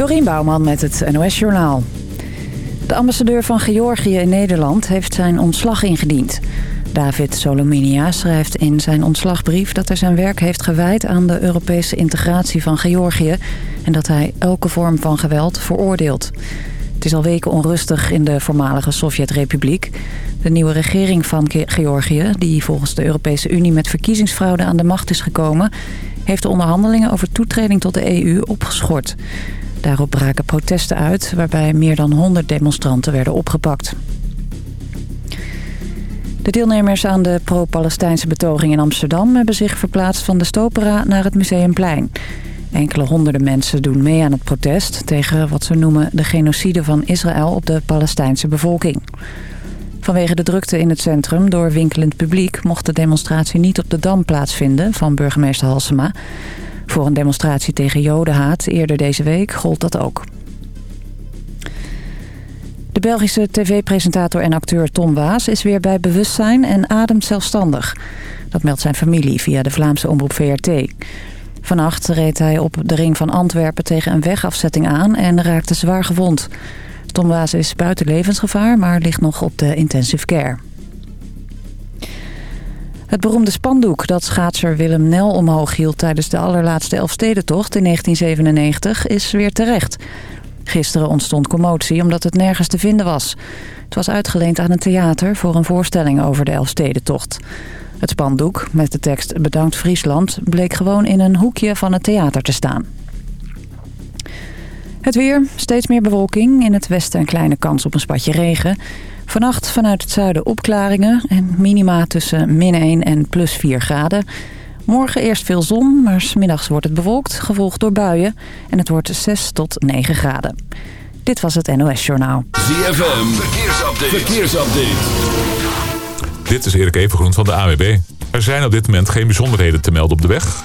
Dorien Bouwman met het NOS Journaal. De ambassadeur van Georgië in Nederland heeft zijn ontslag ingediend. David Solominia schrijft in zijn ontslagbrief dat hij zijn werk heeft gewijd aan de Europese integratie van Georgië... en dat hij elke vorm van geweld veroordeelt. Het is al weken onrustig in de voormalige Sovjet-republiek. De nieuwe regering van Georgië, die volgens de Europese Unie met verkiezingsfraude aan de macht is gekomen... heeft de onderhandelingen over toetreding tot de EU opgeschort. Daarop braken protesten uit, waarbij meer dan 100 demonstranten werden opgepakt. De deelnemers aan de pro-Palestijnse betoging in Amsterdam... hebben zich verplaatst van de Stopera naar het Museumplein. Enkele honderden mensen doen mee aan het protest... tegen wat ze noemen de genocide van Israël op de Palestijnse bevolking. Vanwege de drukte in het centrum door winkelend publiek... mocht de demonstratie niet op de Dam plaatsvinden van burgemeester Halsema... Voor een demonstratie tegen jodenhaat eerder deze week gold dat ook. De Belgische tv-presentator en acteur Tom Waas is weer bij bewustzijn en ademt zelfstandig. Dat meldt zijn familie via de Vlaamse omroep VRT. Vannacht reed hij op de ring van Antwerpen tegen een wegafzetting aan en raakte zwaar gewond. Tom Waas is buiten levensgevaar, maar ligt nog op de intensive care. Het beroemde spandoek dat schaatser Willem Nel omhoog hield... tijdens de allerlaatste Elfstedentocht in 1997 is weer terecht. Gisteren ontstond commotie omdat het nergens te vinden was. Het was uitgeleend aan een theater voor een voorstelling over de Elfstedentocht. Het spandoek met de tekst Bedankt Friesland... bleek gewoon in een hoekje van het theater te staan. Het weer, steeds meer bewolking. In het westen een kleine kans op een spatje regen... Vannacht vanuit het zuiden opklaringen en minima tussen min 1 en plus 4 graden. Morgen eerst veel zon, maar smiddags wordt het bewolkt, gevolgd door buien. En het wordt 6 tot 9 graden. Dit was het NOS Journaal. ZFM, verkeersupdate. verkeersupdate. Dit is Erik Evengroen van de AWB. Er zijn op dit moment geen bijzonderheden te melden op de weg.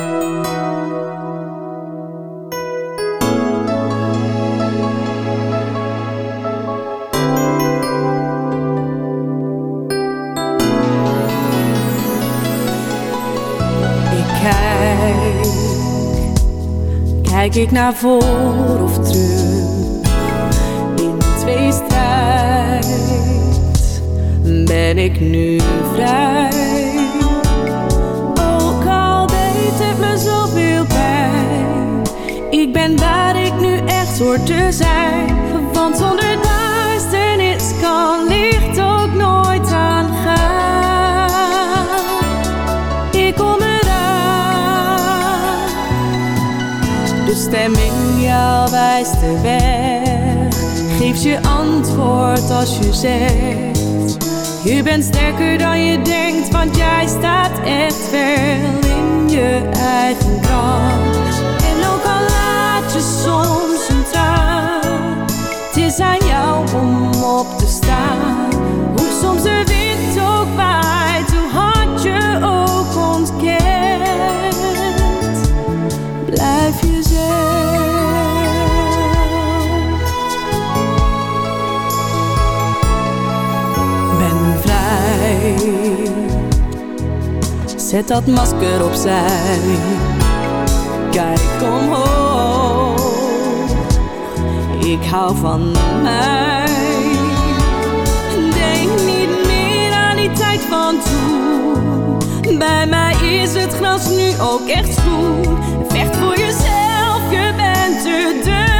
Kijk ik naar voor of terug in twee strijd, ben ik nu vrij. Ook al deed het me zoveel pijn, ik ben waar ik nu echt hoor te zijn. Want zonder duisternis kan licht De stem in jou wijst de weg. Geeft je antwoord als je zegt. Je bent sterker dan je denkt, want jij staat echt wel in je eigen kracht. En ook al laat je soms een traan, het is aan jou om op te staan. Zet dat masker opzij. Kijk omhoog. Ik hou van mij. Denk niet meer aan die tijd van toen. Bij mij is het gras nu ook echt groen. Vecht voor jezelf, je bent er dubbel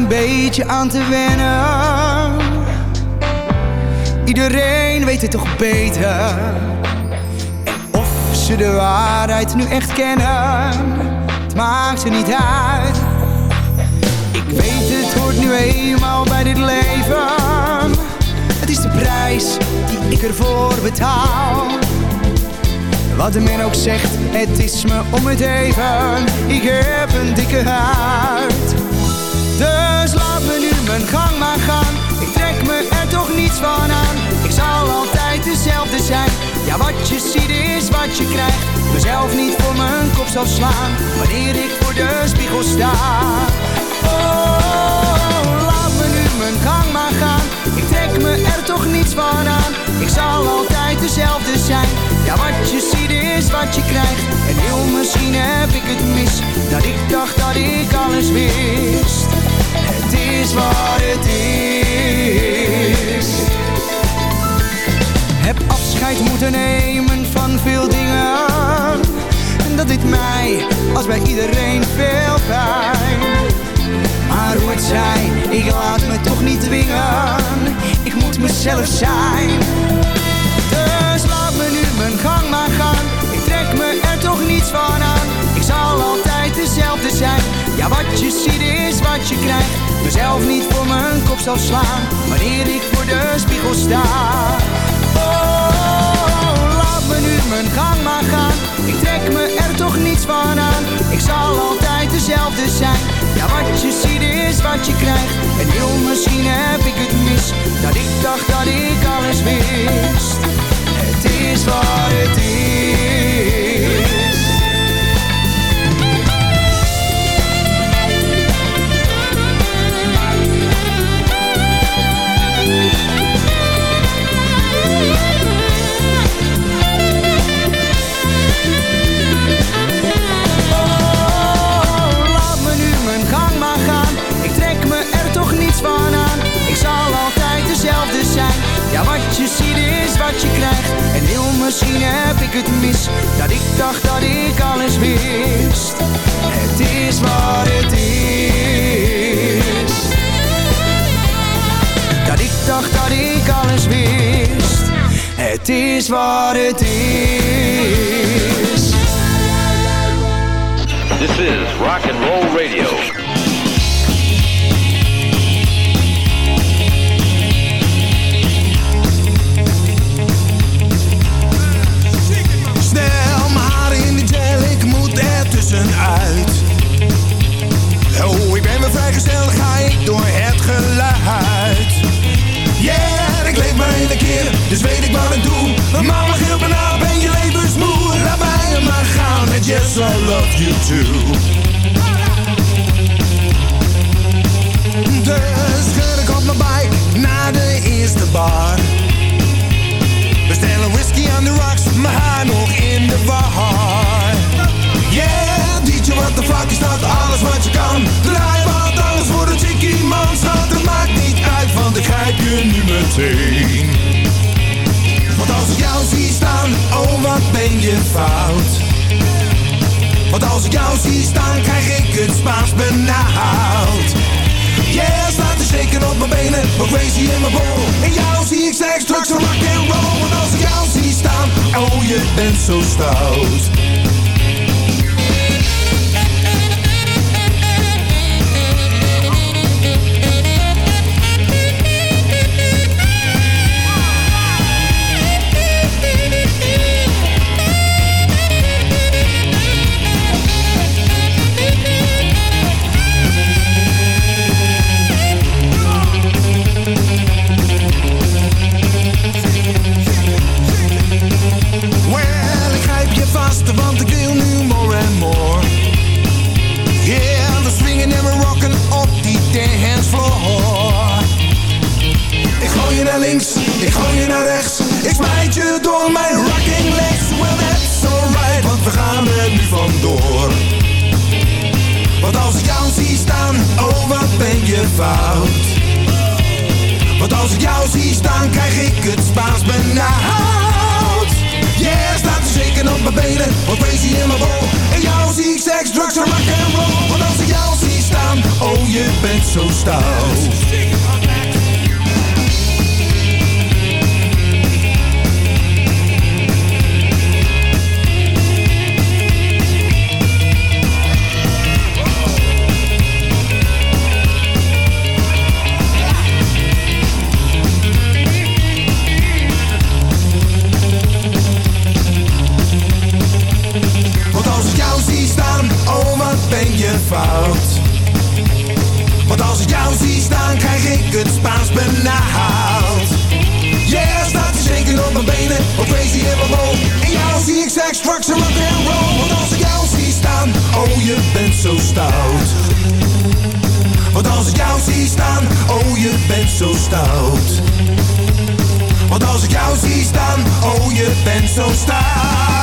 een beetje aan te wennen. Iedereen weet het toch beter. En of ze de waarheid nu echt kennen, het maakt ze niet uit. Ik weet het hoort nu eenmaal bij dit leven. Het is de prijs die ik ervoor betaal. Wat de men ook zegt, het is me om het even. Ik heb een dikke huid. Mijn gang maar gaan. Ik trek me er toch niets van aan. Ik zal altijd dezelfde zijn. Ja, wat je ziet is wat je krijgt. Mezelf niet voor mijn kop zal slaan. Wanneer ik voor de spiegel sta. Oh, laat me nu mijn gang maar gaan. Ik trek me er toch niets van aan. Ik zal altijd dezelfde zijn. Ja, wat je ziet is wat je krijgt. En heel misschien heb ik het mis. Dat ik dacht dat ik alles wist is wat het is. Heb afscheid moeten nemen van veel dingen. En dat dit mij, als bij iedereen, veel pijn. Maar hoe het zij, ik laat me toch niet dwingen. Ik moet mezelf zijn. Dus laat me nu mijn gang maar gaan. Ik trek me er toch niets van aan. Ik zal altijd ja, wat je ziet is wat je krijgt. Mezelf niet voor mijn kop zal slaan, wanneer ik voor de spiegel sta. Oh, laat me nu mijn gang maar gaan. Ik trek me er toch niets van aan. Ik zal altijd wat het is. This is Rock and Roll Radio dus weet ik wat ik doe. Mama gilt me na, ben je levensmoe. Laat mij maar gaan, and yes, I love you too. Dus schud ik op mijn bike naar de eerste bar. We stellen whisky aan de rocks, mijn haar nog in de war. Yeah, DJ wat de fuck is dat alles wat je kan Draai wat alles voor de chickie man Schat, het maakt niet uit, want ik grijp je nu meteen je fout. Want als ik jou zie staan, krijg ik het Spaans benauwd. Yeah, staat te shaken op mijn benen, maar crazy in mijn bol. En jou zie ik seks, drugs en rock and roll. Want als ik jou zie staan, oh je bent zo stout Want als ik jou zie staan krijg ik het Spaans benauwd. Yeah, staat ze zeker op mijn benen Wat crazy in mijn bol En jou zie ik seks, drugs en roll. Want als ik jou zie staan Oh, je bent zo stout. Want als ik jou zie staan, krijg ik het Spaans benauwd. Yeah, staat te zeker op mijn benen, op crazy in mijn mond. En jou zie ik seks, drugs en rock and roll. Want als ik jou zie staan, oh je bent zo stout. Want als ik jou zie staan, oh je bent zo stout. Want als ik jou zie staan, oh je bent zo stout.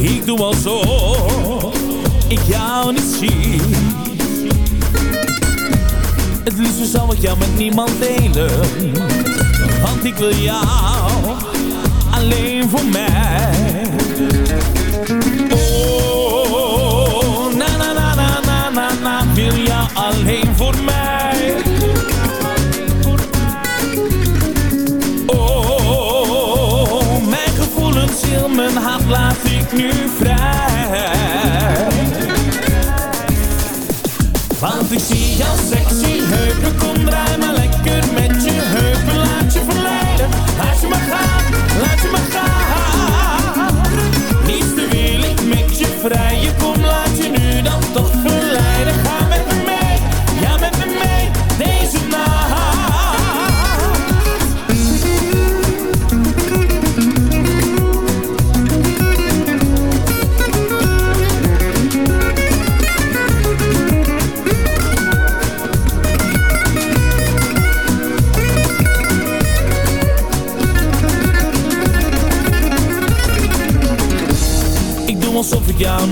Ik doe al zo, ik jou niet zie. Het liefst zou ik jou met niemand delen. Want ik wil jou alleen voor mij. Oh, na na na na na na, na. wil jou alleen voor mij. mijn hart laat ik nu vrij. Want ik zie jou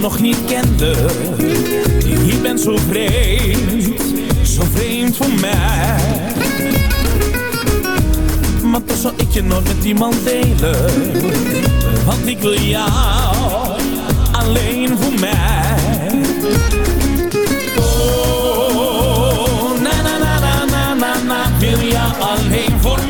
nog niet kende. Je bent zo vreemd, zo vreemd voor mij. Maar toch zal ik je nooit met iemand delen. Want ik wil jou alleen voor mij. Oh, na na na na na na, wil jou alleen voor mij.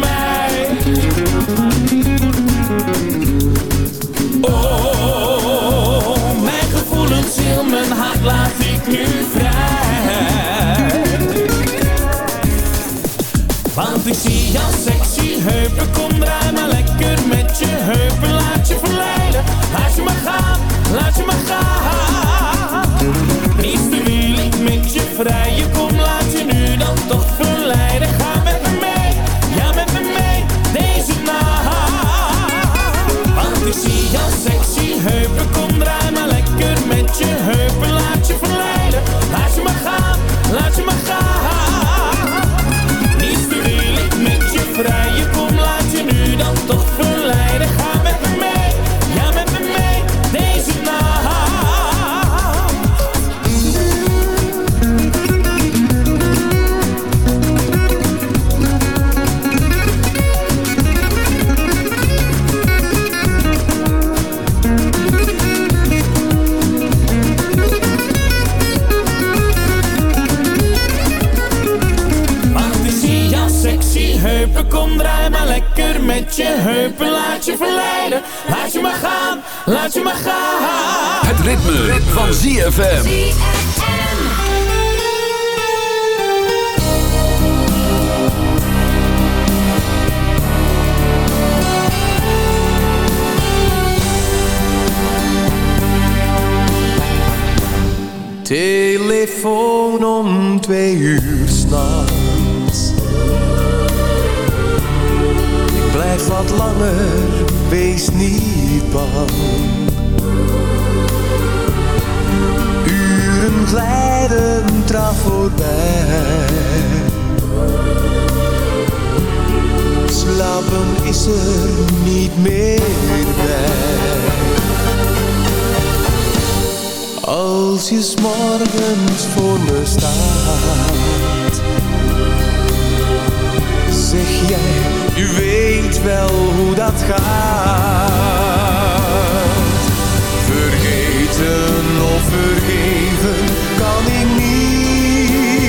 Ik zie jouw sexy heupen, kom draai maar lekker met je heupen, laat je verleiden. Laat je maar gaan, laat je maar gaan. Niets te wil ik met je vrijen, kom laat je nu dan toch verleiden. Ga met me mee, ja met me mee, deze nacht. Want ik zie jouw sexy heupen, kom draai maar lekker met je heupen, heupen, kom draai maar lekker met je heupen. Laat je verleiden, laat je maar gaan, laat je maar gaan. Het ritme, ritme. van ZFM. Telefoon om twee uur s'nachts. Blijf wat langer, wees niet bang. Uren glijden traag voorbij. Slapen is er niet meer bij. Als je 's morgens voor me staat Zeg jij, wel hoe dat gaat. Vergeten of vergeven kan ik niet.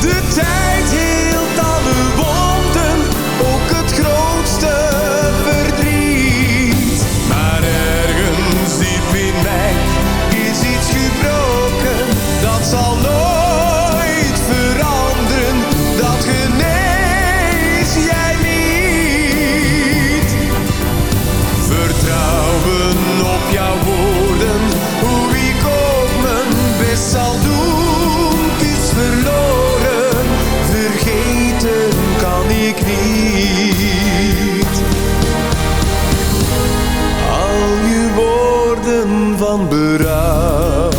De tijd van berouw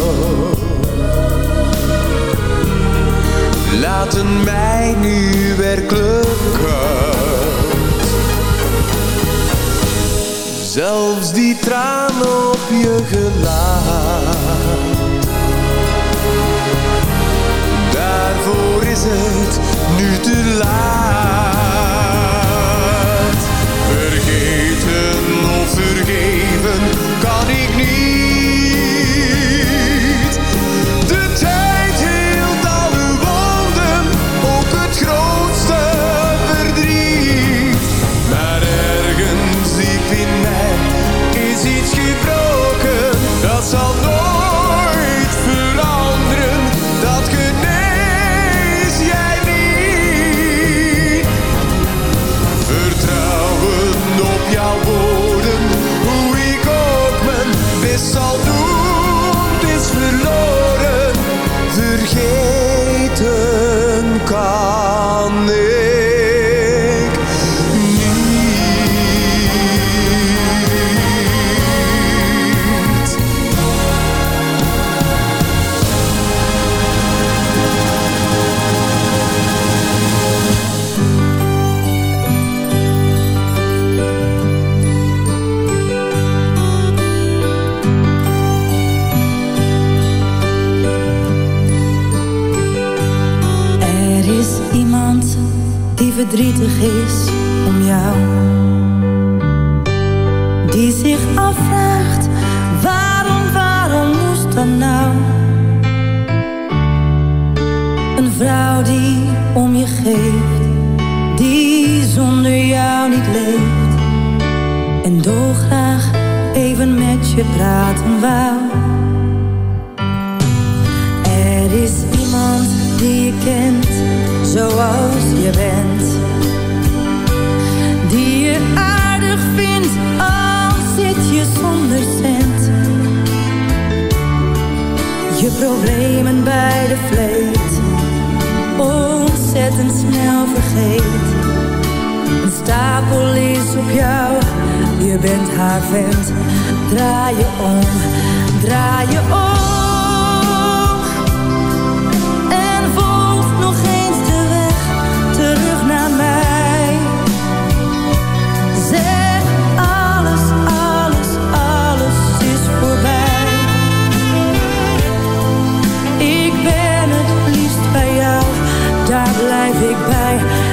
laten mij nu werkelijk. Zelfs die traan op je gelaat, daarvoor is het nu te laat. Die zonder jou niet leeft. En dolgraag even met je praten wou. Er is iemand die je kent, zoals je bent. Die je aardig vindt, al zit je zonder cent. Je problemen bij de vleet, ontzettend snel vergeet. Een stapel is op jou, je bent haar vent. Draai je om, draai je om. Ik.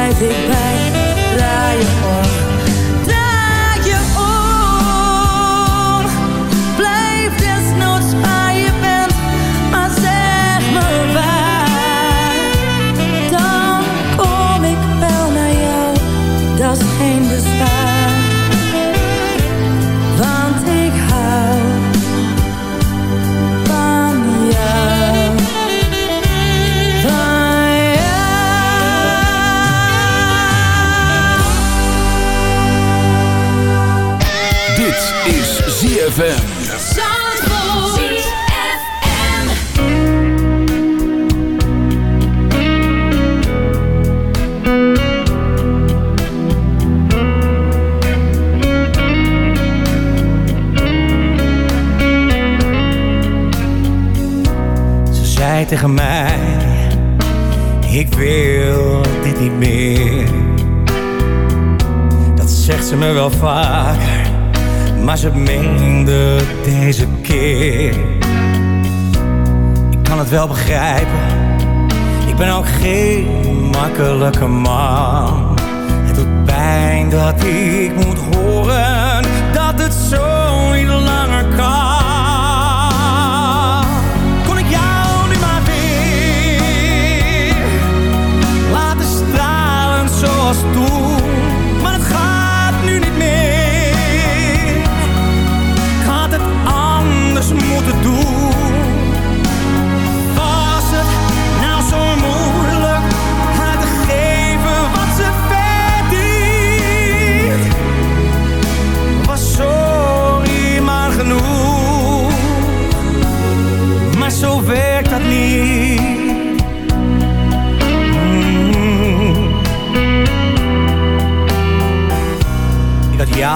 Blijf ik bij. Draai ZFM. Ze zei tegen mij, ik wil dit niet meer. Dat zegt ze me wel vaker, maar ze meende deze keer. Ik kan het wel begrijpen, ik ben ook geen makkelijke man. Het doet pijn dat ik moet horen dat het zo niet langer kan. Kon ik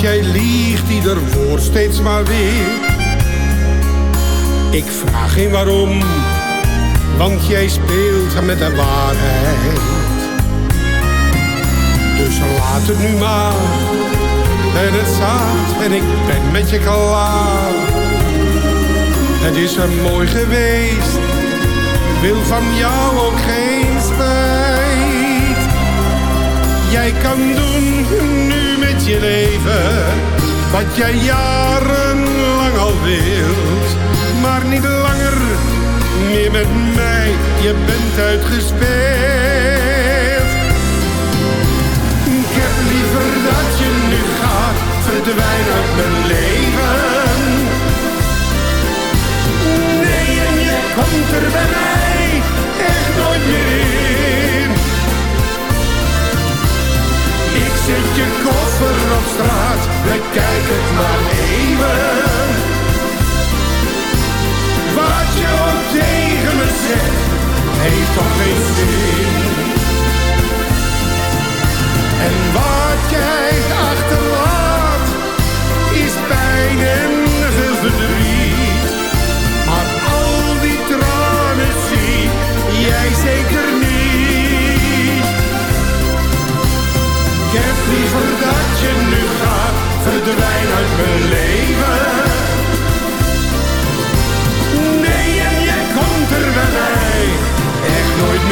Jij liegt ieder woord steeds maar weer. Ik vraag geen waarom, want jij speelt met de waarheid. Dus laat het nu maar, en het staat en ik ben met je klaar. Het is er mooi geweest, wil van jou ook geen spijt. Jij kan doen je leven wat jij jarenlang al wilt. Maar niet langer meer met mij, je bent uitgespeeld. Ik heb liever dat je nu gaat, verdwijn uit mijn leven. Nee, en je komt er bij mij echt nooit meer. Zet je koffer op straat, bekijk het maar even. Wat je ook tegen me zegt, heeft toch geen zin.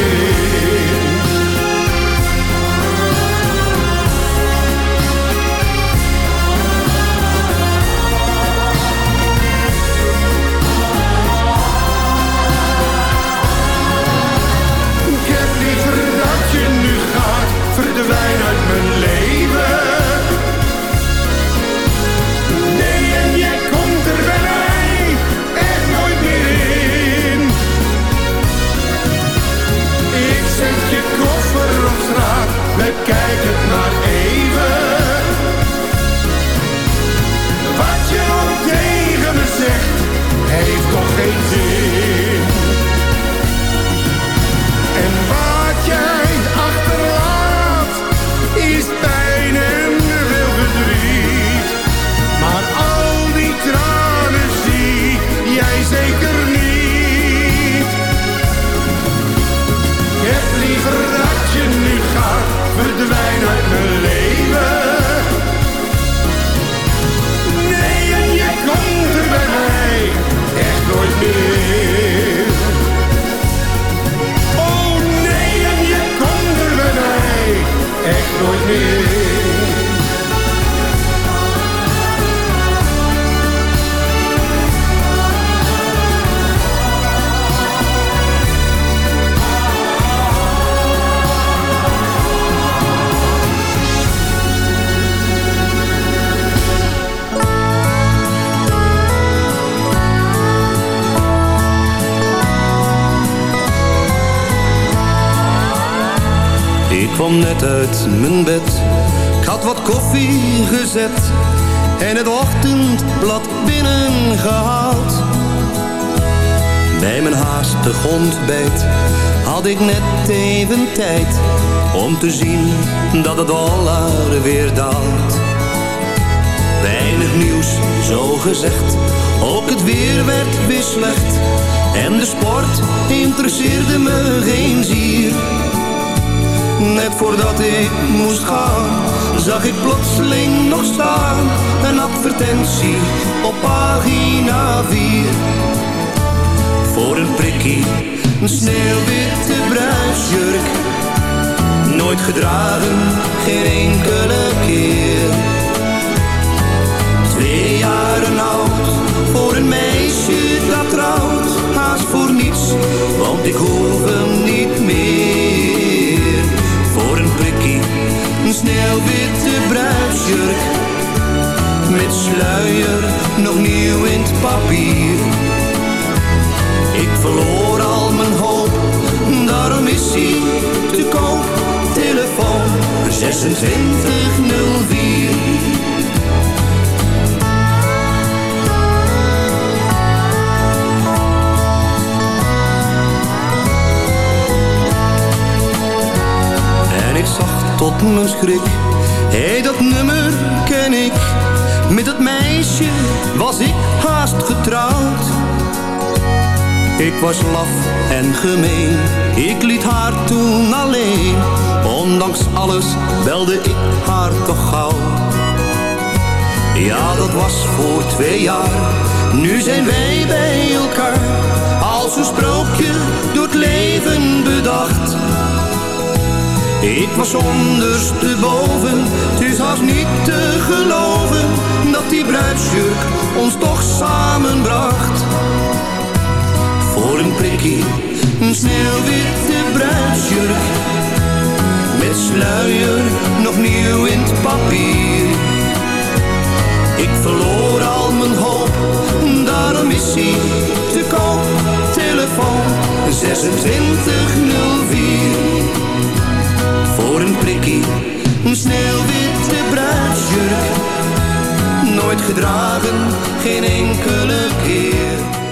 Echt kwam net uit mijn bed, ik had wat koffie gezet en het ochtendblad binnengehaald. Bij mijn haastig ontbijt had ik net even tijd om te zien dat het dollar weer daalt. Weinig nieuws, zo gezegd, ook het weer werd weer slecht en de sport interesseerde me geen zier. Net voordat ik moest gaan, zag ik plotseling nog staan. Een advertentie op pagina 4. Voor een prikkie, een sneeuwwitte bruisjurk. Nooit gedragen, geen enkele keer. Twee jaren oud, voor een meisje dat trouwt. Haast voor niets, want ik hoef hem niet meer een sneeuwwitte bruidsjurk. Met sluier nog nieuw in papier. Ik verloor al mijn hoop, daarom is hij te koop. Telefoon 2604. En ik zag tot mijn schrik, hé hey, dat nummer ken ik. Met dat meisje was ik haast getrouwd. Ik was laf en gemeen, ik liet haar toen alleen. Ondanks alles belde ik haar toch gauw. Ja, dat was voor twee jaar, nu zijn wij bij elkaar. Als een sprookje door het leven bedacht. Ik was ondersteboven, het is haast niet te geloven Dat die bruidsjurk ons toch samenbracht. Voor een prikkie, een sneeuwwitte bruidsjurk Met sluier, nog nieuw in het papier. Ik verloor al mijn hoop, daarom is hij te koop Telefoon 2604 voor een prikkie, een sneeuwwitte bruidsjurk. Nooit gedragen, geen enkele keer.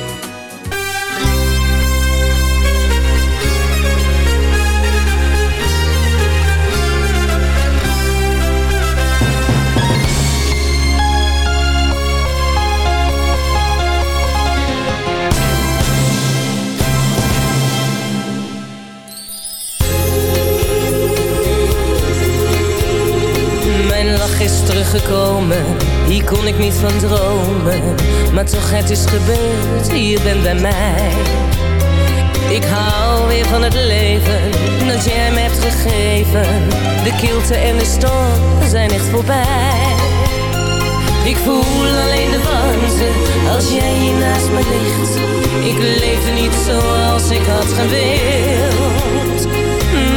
Teruggekomen, hier kon ik niet van dromen. Maar toch, het is gebeurd, je bent bij mij. Ik hou weer van het leven dat jij me hebt gegeven. De kilte en de storm zijn echt voorbij. Ik voel alleen de warmte als jij hier naast me ligt. Ik leefde niet zoals ik had gewild.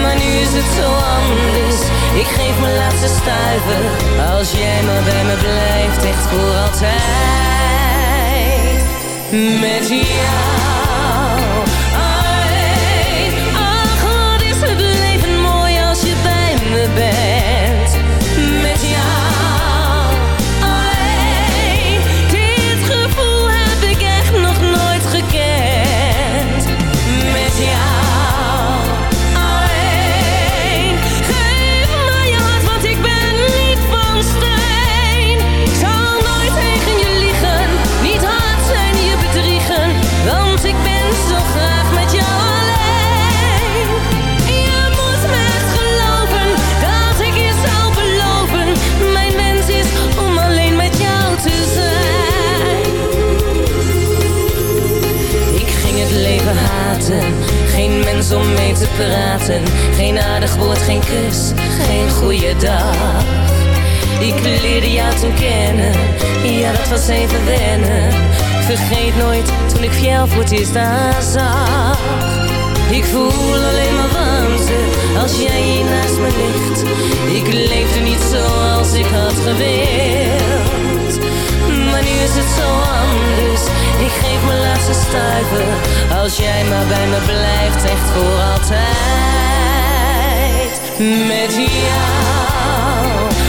Maar nu is het zo anders. Ik geef mijn laatste stuiver als jij maar bij me blijft, echt voor altijd. Met jou. Geen mens om mee te praten. Geen aardig woord, geen kus, geen goede dag. Ik leerde jou toen kennen, ja dat was even wennen. Vergeet nooit toen ik jou voor het eerst zag. Ik voel alleen maar warmte als jij hier naast me ligt. Ik leefde niet zoals ik had gewild. Maar nu is het zo anders. Ik geef mijn laatste stuiver als jij maar bij me blijft, echt voor altijd. Met jou.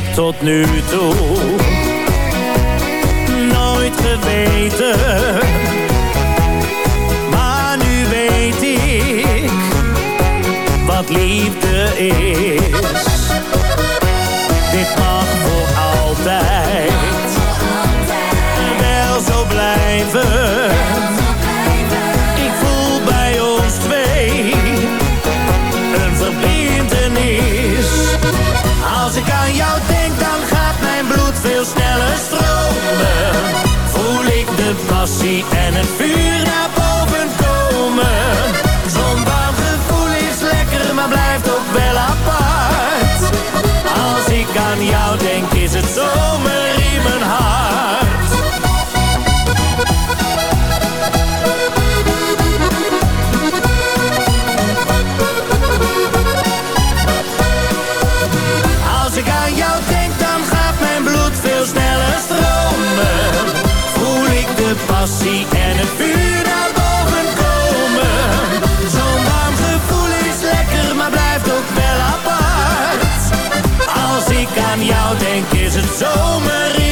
heb tot nu toe nooit geweten. Maar nu weet ik wat liefde is. Dit mag voor altijd, wel zo blijven. Ik voel bij ons twee een verbindenis. Als ik aan jou veel sneller stromen. Voel ik de passie en het vuur naar boven komen. Zonder gevoel is lekker, maar blijft ook wel apart. Als ik aan jou denk, is het zo. het zomer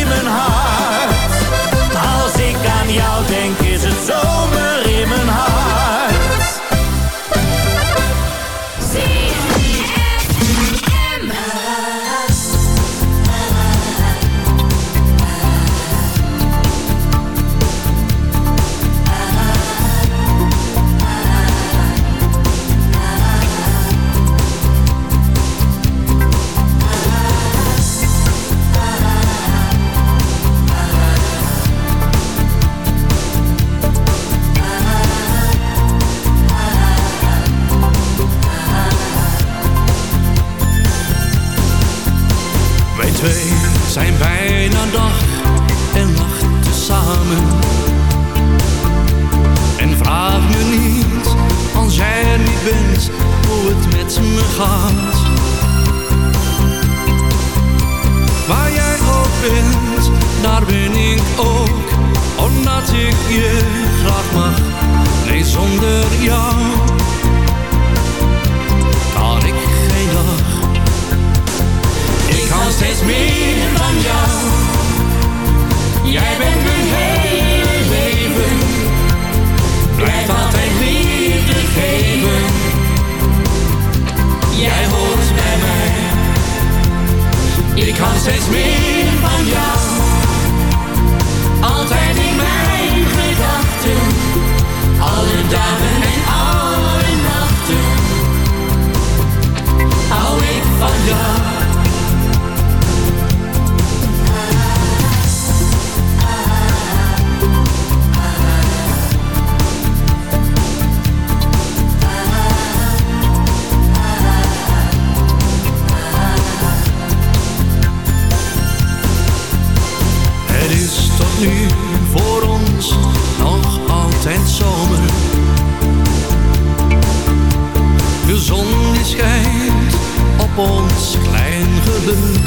op ons klein geluk.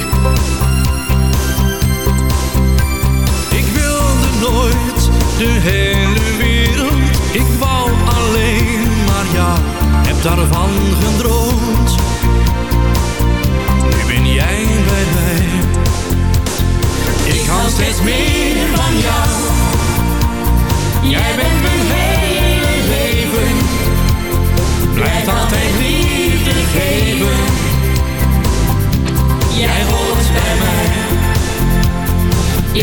Ik wilde nooit de hele wereld, ik wou alleen maar ja, heb daarvan. jij hoort bij mij.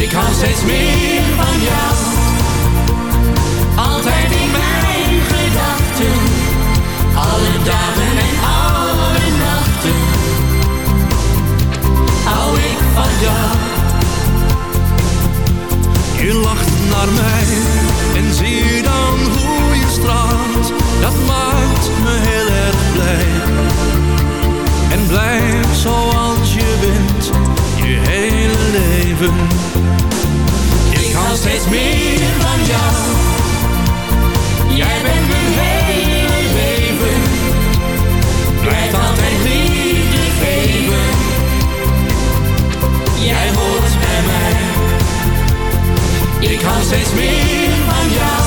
Ik hou steeds meer van jou. Altijd in mijn gedachten. Alle dagen en alle nachten. Hou ik van jou. Je lacht naar mij en zie dan hoe je straalt. Dat maakt me heel erg blij en blijf zoals je bent, je hele leven. Ik hou steeds meer van jou. Jij bent mijn hele leven. Blijf altijd liefde geven. Jij hoort bij mij. Ik hou steeds meer van jou.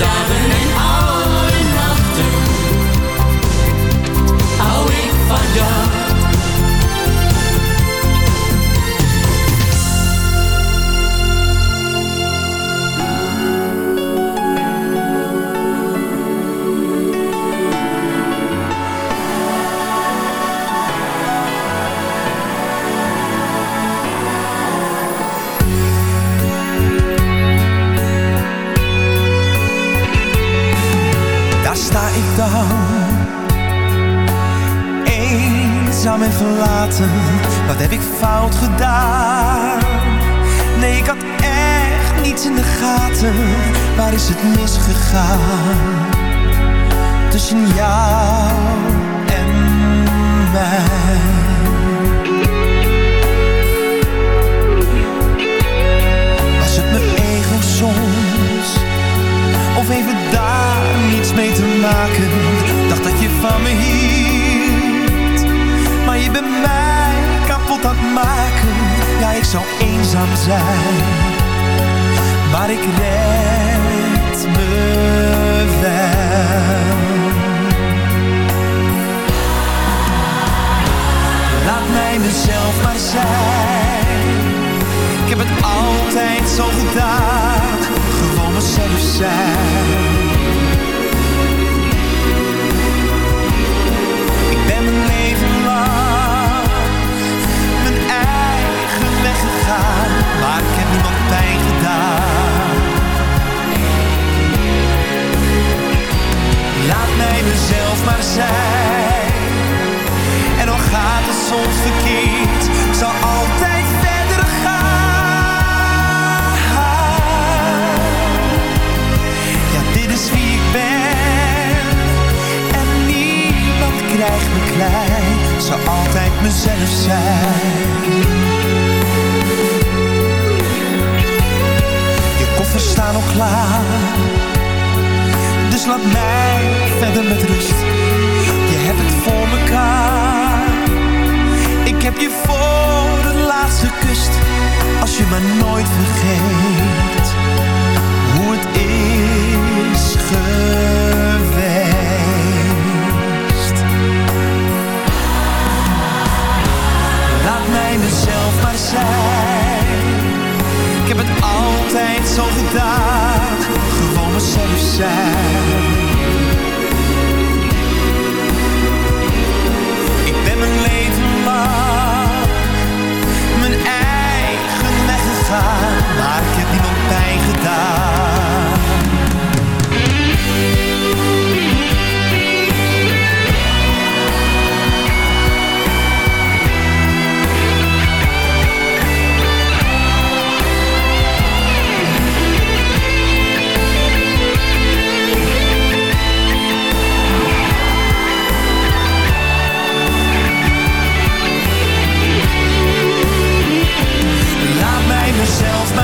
Dagen en alle nachten. Hou ik. Gedaan? Nee, ik had echt niets in de gaten. Waar is het misgegaan? Tussen jou en mij. Even daar niets mee te maken Dacht dat je van me hield het maken? Ja, ik zou eenzaam zijn. Maar ik red me wel. Laat mij mezelf maar zijn. Ik heb het altijd zo gedaan. Gewoon mezelf zijn Mezelf maar zijn En al gaat het soms verkeerd Ik zal altijd verder gaan. Ja, dit is wie ik ben. En niemand krijgt me klein zal altijd mezelf zijn. Je koffers staan al klaar Dus laat mij verder met rust. Je hebt het voor mekaar. Ik heb je voor de laatste kust. Als je me nooit vergeet. Hoe het is geweest. Laat mij mezelf maar zijn. Ik heb het altijd zo gedaan Gewoon mezelf zijn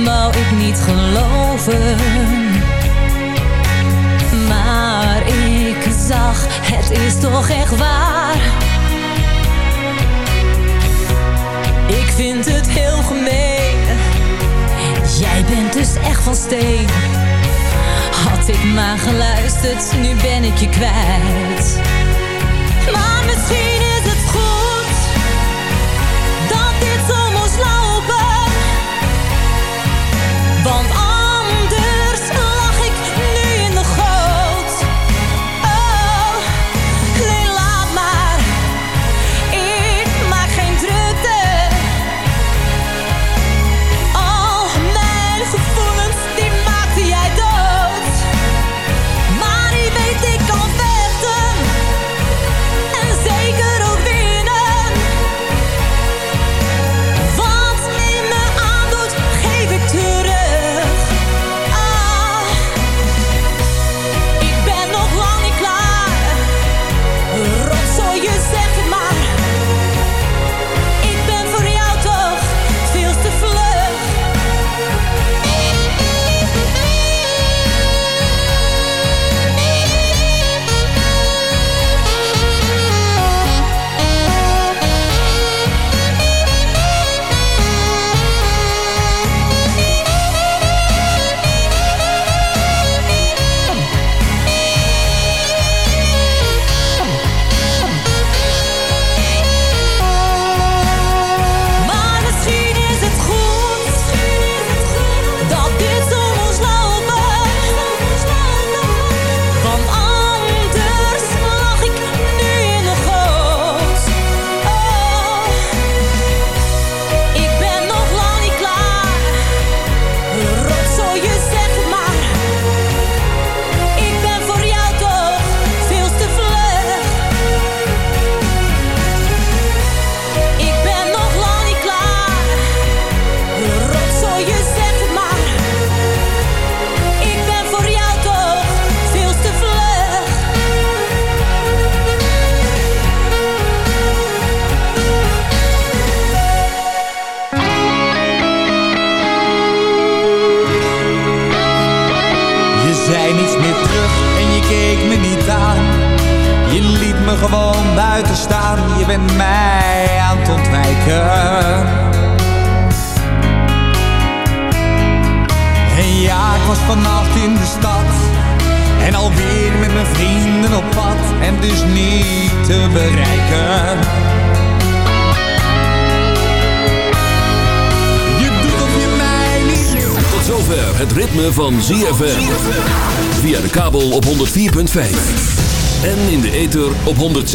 wou ik niet geloven. Maar ik zag, het is toch echt waar. Ik vind het heel gemeen. Jij bent dus echt van steen. Had ik maar geluisterd, nu ben ik je kwijt. Maar misschien is het goed dat dit zo moest Want